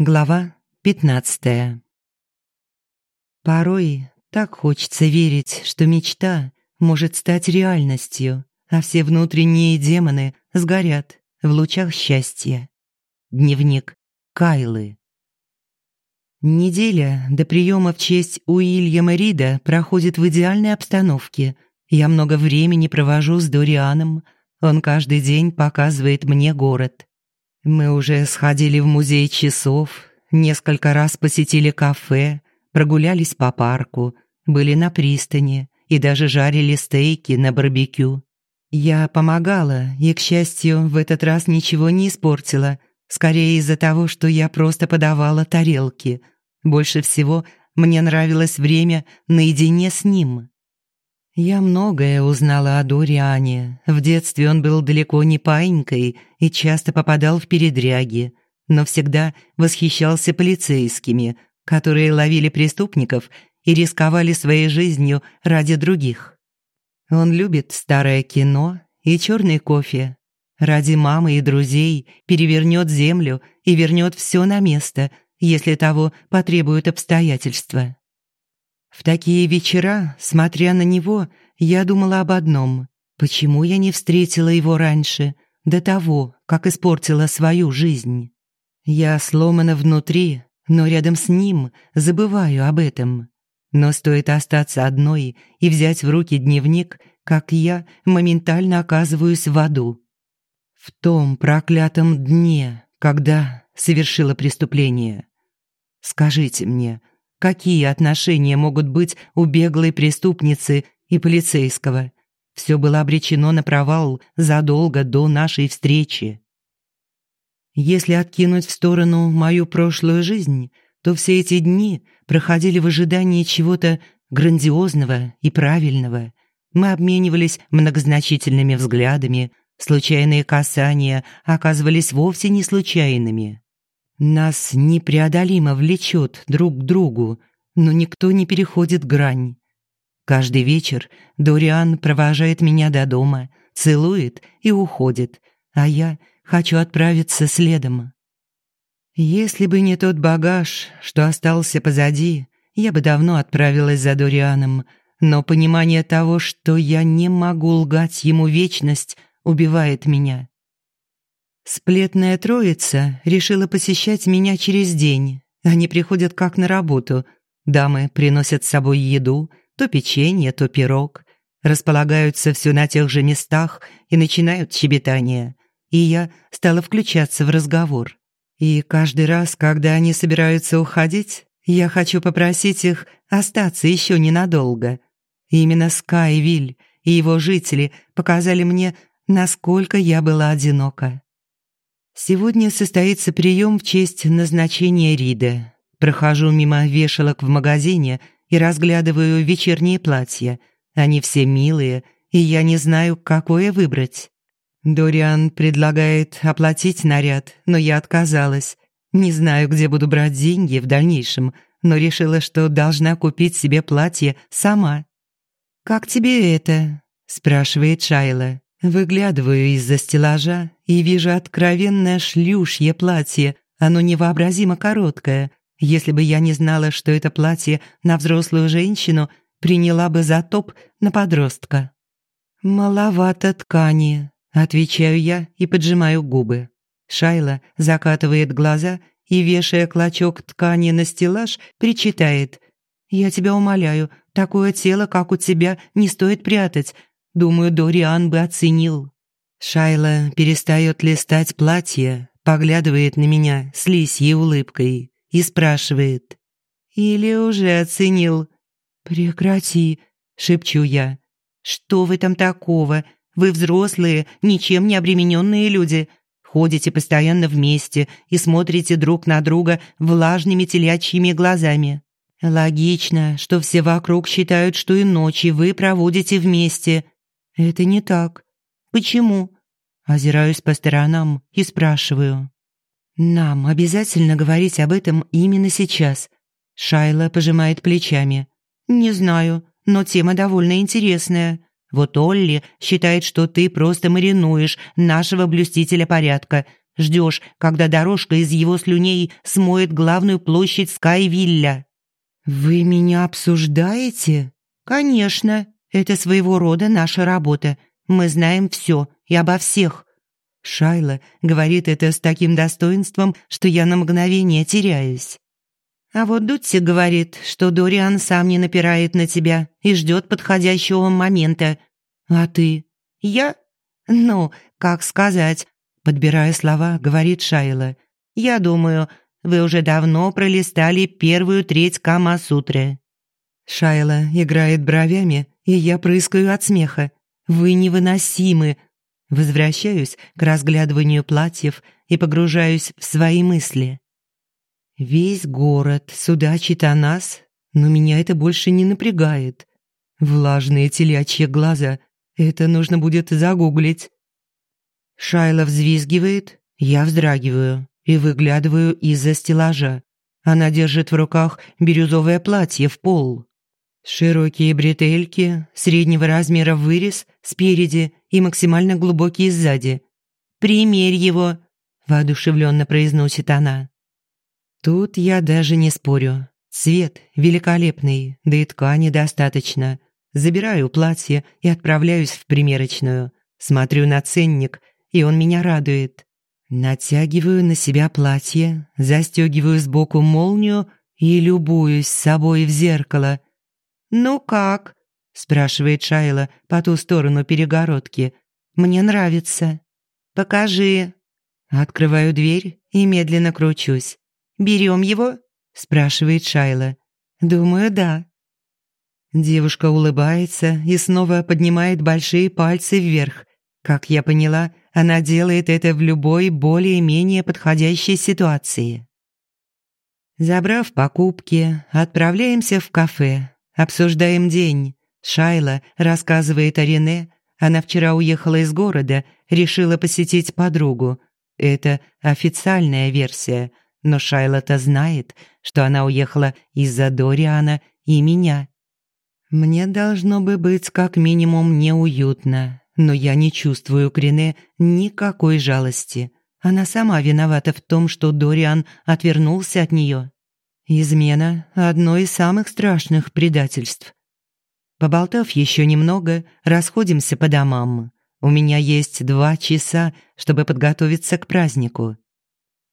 Глава 15 Порой так хочется верить, что мечта может стать реальностью, а все внутренние демоны сгорят в лучах счастья. Дневник Кайлы Неделя до приема в честь Уильяма Рида проходит в идеальной обстановке. Я много времени провожу с Дорианом. Он каждый день показывает мне город. Мы уже сходили в музей часов, несколько раз посетили кафе, прогулялись по парку, были на пристани и даже жарили стейки на барбекю. Я помогала и, к счастью, в этот раз ничего не испортила, скорее из-за того, что я просто подавала тарелки. Больше всего мне нравилось время наедине с ним. Я многое узнала о Дориане. В детстве он был далеко не паинькой и часто попадал в передряги, но всегда восхищался полицейскими, которые ловили преступников и рисковали своей жизнью ради других. Он любит старое кино и черный кофе. Ради мамы и друзей перевернет землю и вернет все на место, если того потребуют обстоятельства. В такие вечера, смотря на него, я думала об одном. Почему я не встретила его раньше, до того, как испортила свою жизнь? Я сломана внутри, но рядом с ним забываю об этом. Но стоит остаться одной и взять в руки дневник, как я моментально оказываюсь в аду. В том проклятом дне, когда совершила преступление. Скажите мне, Какие отношения могут быть у беглой преступницы и полицейского? Все было обречено на провал задолго до нашей встречи. Если откинуть в сторону мою прошлую жизнь, то все эти дни проходили в ожидании чего-то грандиозного и правильного. Мы обменивались многозначительными взглядами, случайные касания оказывались вовсе не случайными. Нас непреодолимо влечет друг к другу, но никто не переходит грань. Каждый вечер Дориан провожает меня до дома, целует и уходит, а я хочу отправиться следом. Если бы не тот багаж, что остался позади, я бы давно отправилась за Дорианом, но понимание того, что я не могу лгать ему вечность, убивает меня. Сплетная троица решила посещать меня через день. Они приходят как на работу. Дамы приносят с собой еду, то печенье, то пирог. Располагаются все на тех же местах и начинают щебетание. И я стала включаться в разговор. И каждый раз, когда они собираются уходить, я хочу попросить их остаться еще ненадолго. Именно Скайвиль и его жители показали мне, насколько я была одинока. Сегодня состоится прием в честь назначения Рида. Прохожу мимо вешалок в магазине и разглядываю вечерние платья. Они все милые, и я не знаю, какое выбрать. Дориан предлагает оплатить наряд, но я отказалась. Не знаю, где буду брать деньги в дальнейшем, но решила, что должна купить себе платье сама. «Как тебе это?» – спрашивает Шайла. Выглядываю из-за стеллажа и вижу откровенное шлюшье платье. Оно невообразимо короткое. Если бы я не знала, что это платье на взрослую женщину, приняла бы за топ на подростка. «Маловато ткани», — отвечаю я и поджимаю губы. Шайла закатывает глаза и, вешая клочок ткани на стеллаж, причитает. «Я тебя умоляю, такое тело, как у тебя, не стоит прятать. Думаю, Дориан бы оценил. Шайла перестает листать платье, поглядывает на меня с лисьей улыбкой и спрашивает. «Или уже оценил?» «Прекрати», — шепчу я. «Что в этом такого? Вы взрослые, ничем не обремененные люди. Ходите постоянно вместе и смотрите друг на друга влажными телячьими глазами. Логично, что все вокруг считают, что и ночи вы проводите вместе. «Это не так. Почему?» Озираюсь по сторонам и спрашиваю. «Нам обязательно говорить об этом именно сейчас?» Шайла пожимает плечами. «Не знаю, но тема довольно интересная. Вот Олли считает, что ты просто маринуешь нашего блюстителя порядка. Ждешь, когда дорожка из его слюней смоет главную площадь Скайвилля. «Вы меня обсуждаете?» «Конечно. Это своего рода наша работа. Мы знаем все и обо всех». Шайла говорит это с таким достоинством, что я на мгновение теряюсь. А вот Дутси говорит, что Дориан сам не напирает на тебя и ждет подходящего момента. А ты? Я? Ну, как сказать? Подбирая слова, говорит Шайла. Я думаю, вы уже давно пролистали первую треть Кама-сутры. Шайла играет бровями, и я прыскаю от смеха. Вы невыносимы. Возвращаюсь к разглядыванию платьев и погружаюсь в свои мысли. Весь город судачит о нас, но меня это больше не напрягает. Влажные телячьи глаза. Это нужно будет загуглить. Шайла взвизгивает, я вздрагиваю и выглядываю из-за стеллажа. Она держит в руках бирюзовое платье в пол. Широкие бретельки, среднего размера вырез спереди и максимально глубокие сзади. «Примерь его», – воодушевленно произносит она. Тут я даже не спорю. Цвет великолепный, да и ткани достаточно. Забираю платье и отправляюсь в примерочную. Смотрю на ценник, и он меня радует. Натягиваю на себя платье, застегиваю сбоку молнию и любуюсь собой в зеркало. «Ну как?» – спрашивает Шайла по ту сторону перегородки. «Мне нравится». «Покажи». Открываю дверь и медленно кручусь. «Берем его?» – спрашивает Шайла. «Думаю, да». Девушка улыбается и снова поднимает большие пальцы вверх. Как я поняла, она делает это в любой более-менее подходящей ситуации. Забрав покупки, отправляемся в кафе. Обсуждаем день. Шайла рассказывает о Рене. Она вчера уехала из города, решила посетить подругу. Это официальная версия – но Шайла-то знает, что она уехала из-за Дориана и меня. Мне должно бы быть как минимум неуютно, но я не чувствую к Рене никакой жалости. Она сама виновата в том, что Дориан отвернулся от нее. Измена – одно из самых страшных предательств. Поболтав еще немного, расходимся по домам. У меня есть два часа, чтобы подготовиться к празднику.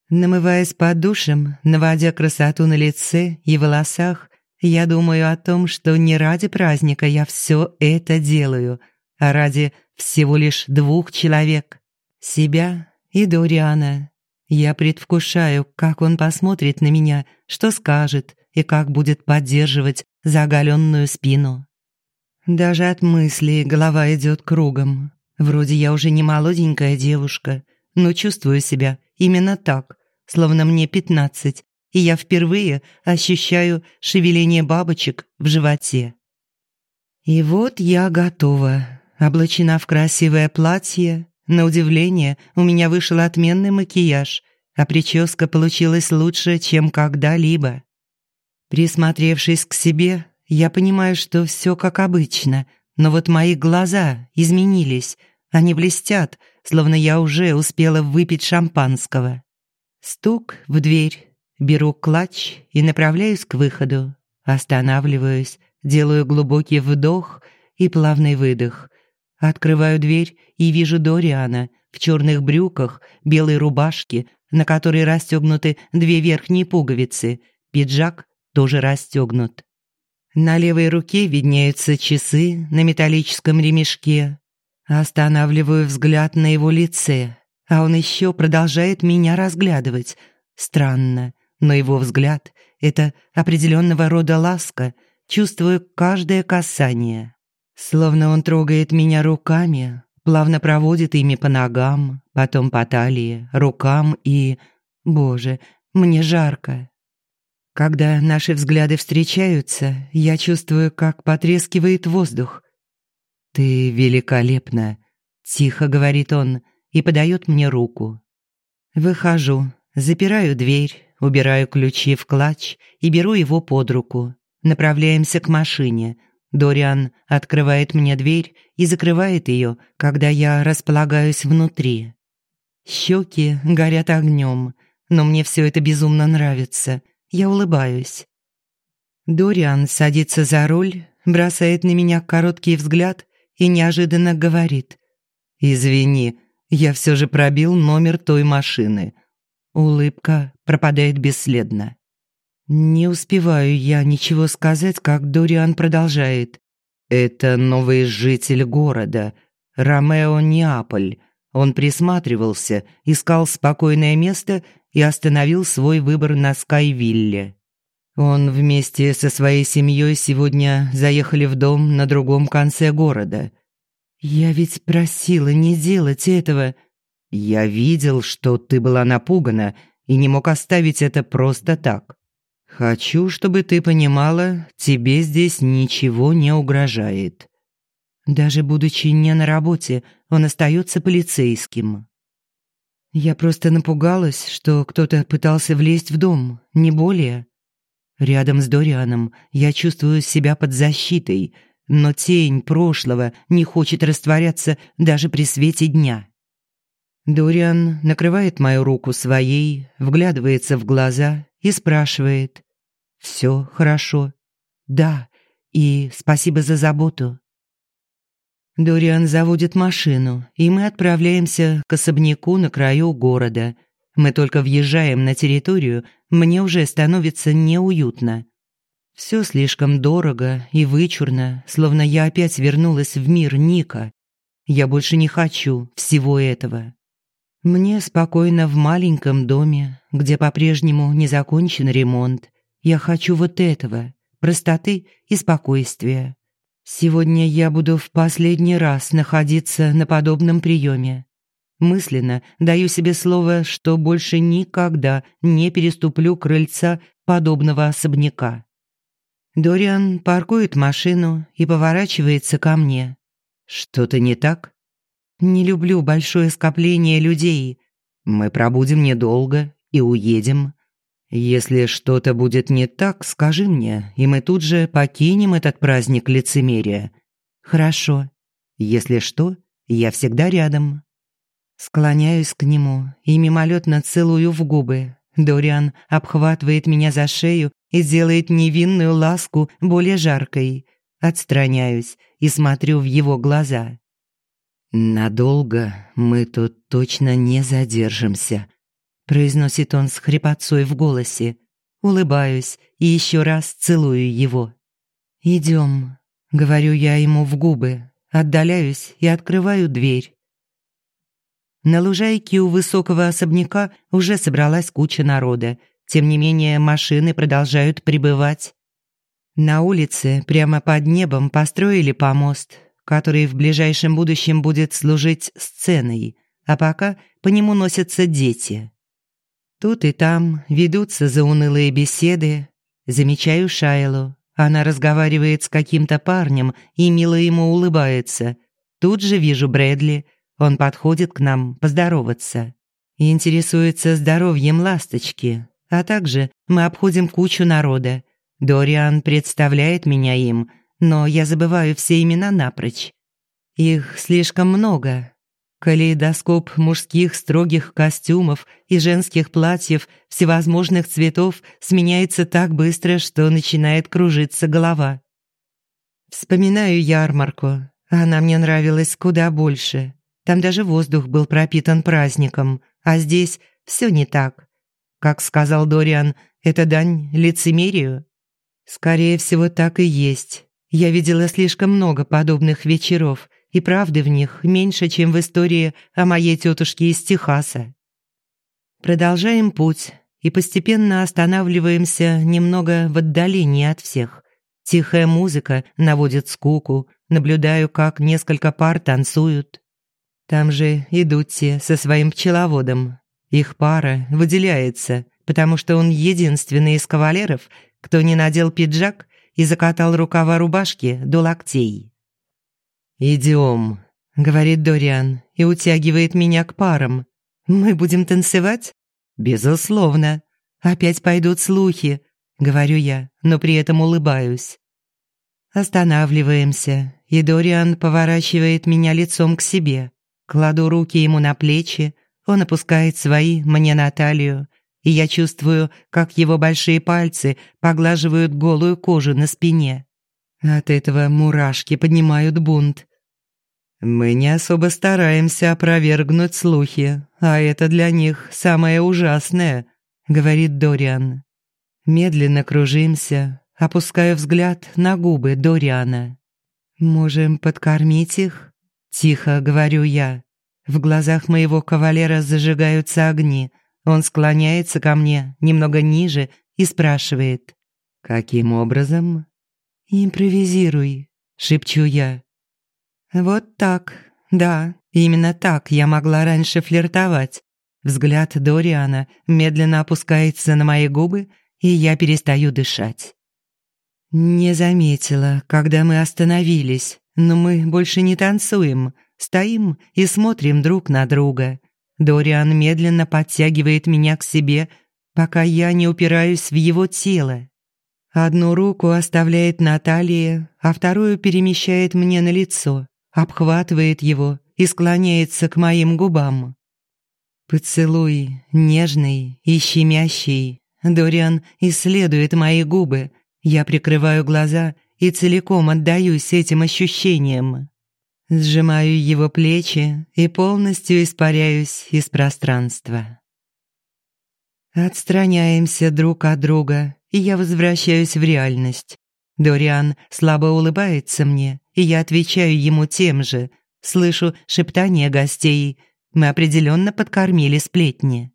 Намываясь под душем, наводя красоту на лице и волосах, я думаю о том, что не ради праздника я все это делаю, а ради всего лишь двух человек – себя и Дориана. Я предвкушаю, как он посмотрит на меня, что скажет и как будет поддерживать заголенную спину. Даже от мыслей голова идет кругом. Вроде я уже не молоденькая девушка, но чувствую себя именно так, словно мне пятнадцать, и я впервые ощущаю шевеление бабочек в животе. И вот я готова, облачена в красивое платье. На удивление, у меня вышел отменный макияж, а прическа получилась лучше, чем когда-либо. Присмотревшись к себе, я понимаю, что все как обычно, но вот мои глаза изменились, они блестят, словно я уже успела выпить шампанского. Стук в дверь. Беру клатч и направляюсь к выходу. Останавливаюсь, делаю глубокий вдох и плавный выдох. Открываю дверь и вижу Дориана в черных брюках, белой рубашке, на которой расстегнуты две верхние пуговицы. Пиджак тоже расстегнут. На левой руке виднеются часы на металлическом ремешке. Останавливаю взгляд на его лице, а он еще продолжает меня разглядывать. Странно, но его взгляд — это определенного рода ласка, чувствую каждое касание. Словно он трогает меня руками, плавно проводит ими по ногам, потом по талии, рукам и... Боже, мне жарко. Когда наши взгляды встречаются, я чувствую, как потрескивает воздух. «Ты великолепна», — тихо говорит он, — и подает мне руку. Выхожу, запираю дверь, убираю ключи в клатч и беру его под руку. Направляемся к машине. Дориан открывает мне дверь и закрывает ее, когда я располагаюсь внутри. Щеки горят огнем, но мне все это безумно нравится. Я улыбаюсь. Дориан садится за руль, бросает на меня короткий взгляд и неожиданно говорит. «Извини, я все же пробил номер той машины». Улыбка пропадает бесследно. Не успеваю я ничего сказать, как Дориан продолжает. «Это новый житель города, Ромео Неаполь. Он присматривался, искал спокойное место и остановил свой выбор на Скайвилле. Он вместе со своей семьей сегодня заехали в дом на другом конце города. Я ведь просила не делать этого. Я видел, что ты была напугана и не мог оставить это просто так. Хочу, чтобы ты понимала, тебе здесь ничего не угрожает. Даже будучи не на работе, он остается полицейским. Я просто напугалась, что кто-то пытался влезть в дом, не более. Рядом с Дорианом я чувствую себя под защитой, но тень прошлого не хочет растворяться даже при свете дня. Дориан накрывает мою руку своей, вглядывается в глаза и спрашивает. «Все хорошо?» «Да, и спасибо за заботу». Дориан заводит машину, и мы отправляемся к особняку на краю города. Мы только въезжаем на территорию, мне уже становится неуютно. Все слишком дорого и вычурно, словно я опять вернулась в мир Ника. Я больше не хочу всего этого. Мне спокойно в маленьком доме, где по-прежнему не закончен ремонт. Я хочу вот этого, простоты и спокойствия. Сегодня я буду в последний раз находиться на подобном приеме. Мысленно даю себе слово, что больше никогда не переступлю крыльца подобного особняка. Дориан паркует машину и поворачивается ко мне. Что-то не так? Не люблю большое скопление людей. Мы пробудем недолго и уедем. Если что-то будет не так, скажи мне, и мы тут же покинем этот праздник лицемерия. Хорошо. Если что, я всегда рядом. Склоняюсь к нему и мимолетно целую в губы. Дориан обхватывает меня за шею и делает невинную ласку более жаркой. Отстраняюсь и смотрю в его глаза. «Надолго мы тут точно не задержимся», произносит он с хрипотцой в голосе. Улыбаюсь и еще раз целую его. «Идем», — говорю я ему в губы, отдаляюсь и открываю дверь. На лужайке у высокого особняка уже собралась куча народа. Тем не менее, машины продолжают прибывать. На улице, прямо под небом, построили помост, который в ближайшем будущем будет служить сценой, а пока по нему носятся дети. Тут и там ведутся заунылые беседы. Замечаю Шайлу. Она разговаривает с каким-то парнем и мило ему улыбается. Тут же вижу Брэдли. Он подходит к нам поздороваться. Интересуется здоровьем ласточки. А также мы обходим кучу народа. Дориан представляет меня им, но я забываю все имена напрочь. Их слишком много, Калейдоскоп мужских строгих костюмов и женских платьев всевозможных цветов сменяется так быстро, что начинает кружиться голова. Вспоминаю ярмарку. Она мне нравилась куда больше. Там даже воздух был пропитан праздником, а здесь все не так. Как сказал Дориан, это дань лицемерию. Скорее всего, так и есть. Я видела слишком много подобных вечеров, и правды в них меньше, чем в истории о моей тетушке из Техаса. Продолжаем путь и постепенно останавливаемся немного в отдалении от всех. Тихая музыка наводит скуку, наблюдаю, как несколько пар танцуют. Там же идут те со своим пчеловодом. Их пара выделяется, потому что он единственный из кавалеров, кто не надел пиджак и закатал рукава рубашки до локтей. «Идем», — говорит Дориан и утягивает меня к парам. «Мы будем танцевать?» «Безусловно. Опять пойдут слухи», — говорю я, но при этом улыбаюсь. Останавливаемся, и Дориан поворачивает меня лицом к себе. Кладу руки ему на плечи, он опускает свои мне на талию, и я чувствую, как его большие пальцы поглаживают голую кожу на спине. От этого мурашки поднимают бунт. Мы не особо стараемся опровергнуть слухи, а это для них самое ужасное, говорит Дориан. Медленно кружимся, опускаю взгляд на губы Дориана. Можем подкормить их? Тихо говорю я. В глазах моего кавалера зажигаются огни. Он склоняется ко мне немного ниже и спрашивает. «Каким образом?» «Импровизируй», — шепчу я. Вот так, да, именно так я могла раньше флиртовать. Взгляд Дориана медленно опускается на мои губы, и я перестаю дышать. Не заметила, когда мы остановились, но мы больше не танцуем, стоим и смотрим друг на друга. Дориан медленно подтягивает меня к себе, пока я не упираюсь в его тело. Одну руку оставляет на талии, а вторую перемещает мне на лицо обхватывает его и склоняется к моим губам. Поцелуй нежный и щемящий. Дориан исследует мои губы. Я прикрываю глаза и целиком отдаюсь этим ощущениям. Сжимаю его плечи и полностью испаряюсь из пространства. Отстраняемся друг от друга, и я возвращаюсь в реальность. Дориан слабо улыбается мне, и я отвечаю ему тем же. Слышу шептание гостей. Мы определенно подкормили сплетни.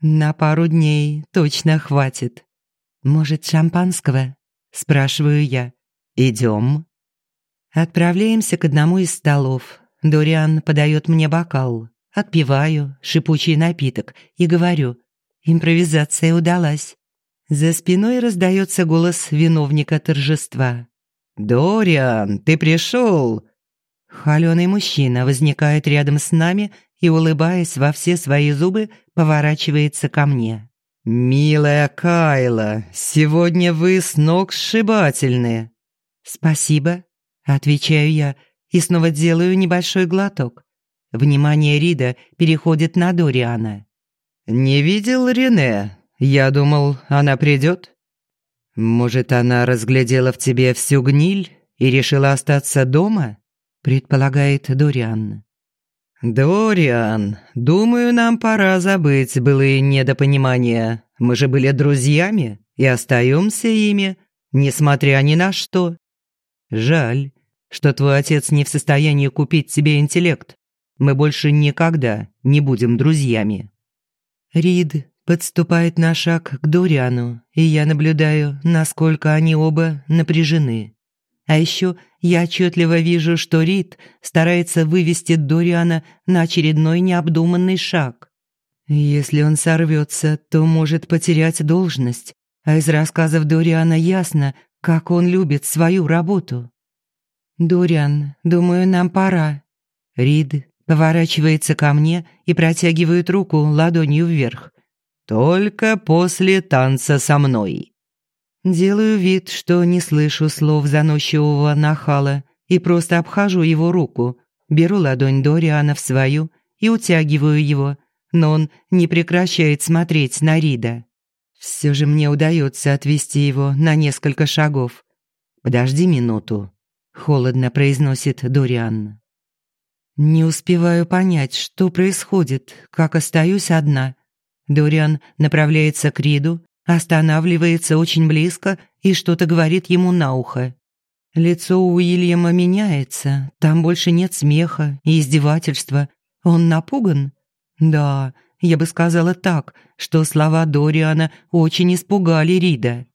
На пару дней точно хватит. Может, шампанского? Спрашиваю я. Идем. Отправляемся к одному из столов. Дориан подает мне бокал. Отпиваю шипучий напиток и говорю. Импровизация удалась. За спиной раздается голос виновника торжества. «Дориан, ты пришел!» Холёный мужчина возникает рядом с нами и, улыбаясь во все свои зубы, поворачивается ко мне. «Милая Кайла, сегодня вы с ног сшибательны!» «Спасибо», — отвечаю я и снова делаю небольшой глоток. Внимание Рида переходит на Дориана. «Не видел Рене? Я думал, она придет. Может, она разглядела в тебе всю гниль и решила остаться дома? Предполагает Дориан. Дориан, думаю, нам пора забыть былые недопонимания. Мы же были друзьями и остаемся ими, несмотря ни на что. Жаль, что твой отец не в состоянии купить себе интеллект. Мы больше никогда не будем друзьями. Рид подступает на шаг к Дориану, и я наблюдаю, насколько они оба напряжены. А еще я отчетливо вижу, что Рид старается вывести Дориана на очередной необдуманный шаг. Если он сорвется, то может потерять должность, а из рассказов Дориана ясно, как он любит свою работу. «Дориан, думаю, нам пора». Рид поворачивается ко мне и протягивает руку ладонью вверх. Только после танца со мной. Делаю вид, что не слышу слов заносчивого нахала и просто обхожу его руку, беру ладонь Дориана в свою и утягиваю его, но он не прекращает смотреть на Рида. Все же мне удается отвести его на несколько шагов. «Подожди минуту», — холодно произносит Дориан. Не успеваю понять, что происходит, как остаюсь одна. Дориан направляется к Риду, останавливается очень близко и что-то говорит ему на ухо. Лицо Уильяма меняется, там больше нет смеха и издевательства. Он напуган? Да, я бы сказала так, что слова Дориана очень испугали Рида.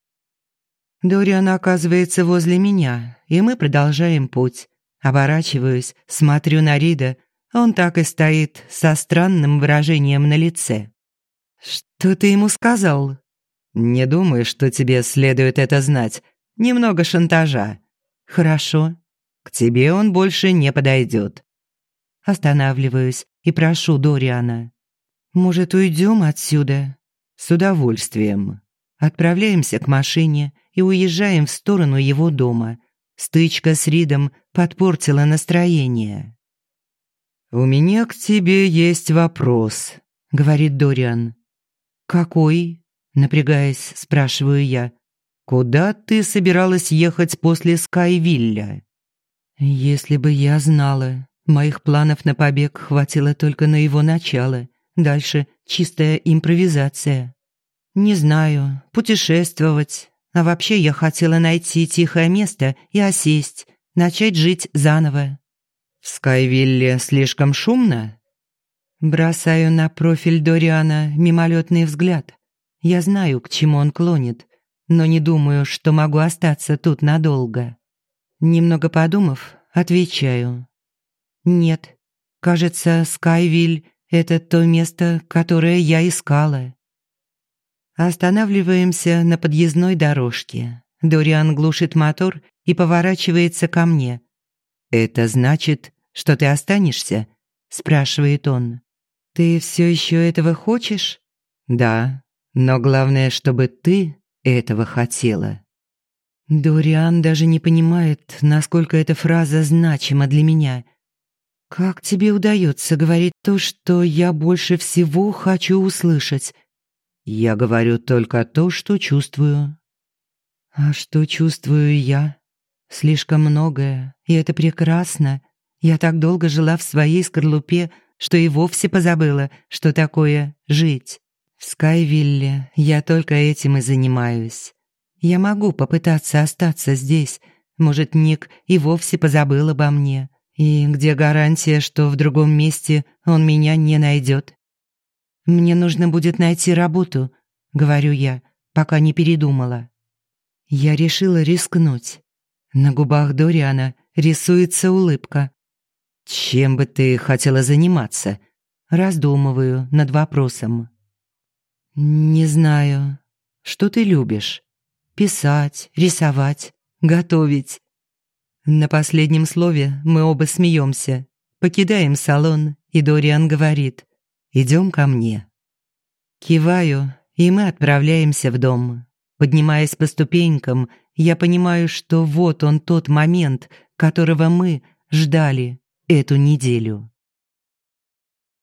Дориан оказывается возле меня, и мы продолжаем путь. Оборачиваюсь, смотрю на Рида, он так и стоит со странным выражением на лице. «Что ты ему сказал?» «Не думаю, что тебе следует это знать. Немного шантажа». «Хорошо. К тебе он больше не подойдет». Останавливаюсь и прошу Дориана. «Может, уйдем отсюда?» «С удовольствием». Отправляемся к машине и уезжаем в сторону его дома. Стычка с Ридом подпортила настроение. «У меня к тебе есть вопрос», говорит Дориан. «Какой?» – напрягаясь, спрашиваю я. «Куда ты собиралась ехать после Скайвилля?» «Если бы я знала, моих планов на побег хватило только на его начало. Дальше чистая импровизация. Не знаю, путешествовать. А вообще я хотела найти тихое место и осесть, начать жить заново. В Скайвилле слишком шумно? Бросаю на профиль Дориана мимолетный взгляд. Я знаю, к чему он клонит, но не думаю, что могу остаться тут надолго. Немного подумав, отвечаю. Нет, кажется, Скайвиль — это то место, которое я искала. Останавливаемся на подъездной дорожке. Дориан глушит мотор и поворачивается ко мне. «Это значит, что ты останешься?» – спрашивает он. «Ты все еще этого хочешь?» «Да, но главное, чтобы ты этого хотела». Дориан даже не понимает, насколько эта фраза значима для меня. «Как тебе удается говорить то, что я больше всего хочу услышать?» «Я говорю только то, что чувствую». «А что чувствую я?» «Слишком многое, и это прекрасно. Я так долго жила в своей скорлупе, что и вовсе позабыла, что такое жить. В Скайвилле я только этим и занимаюсь. Я могу попытаться остаться здесь. Может, Ник и вовсе позабыл обо мне. И где гарантия, что в другом месте он меня не найдет? Мне нужно будет найти работу, говорю я, пока не передумала. Я решила рискнуть. На губах Дориана рисуется улыбка. «Чем бы ты хотела заниматься?» Раздумываю над вопросом. «Не знаю. Что ты любишь? Писать, рисовать, готовить?» На последнем слове мы оба смеемся. Покидаем салон, и Дориан говорит «Идем ко мне». Киваю, и мы отправляемся в дом. Поднимаясь по ступенькам, я понимаю, что вот он тот момент, которого мы ждали эту неделю.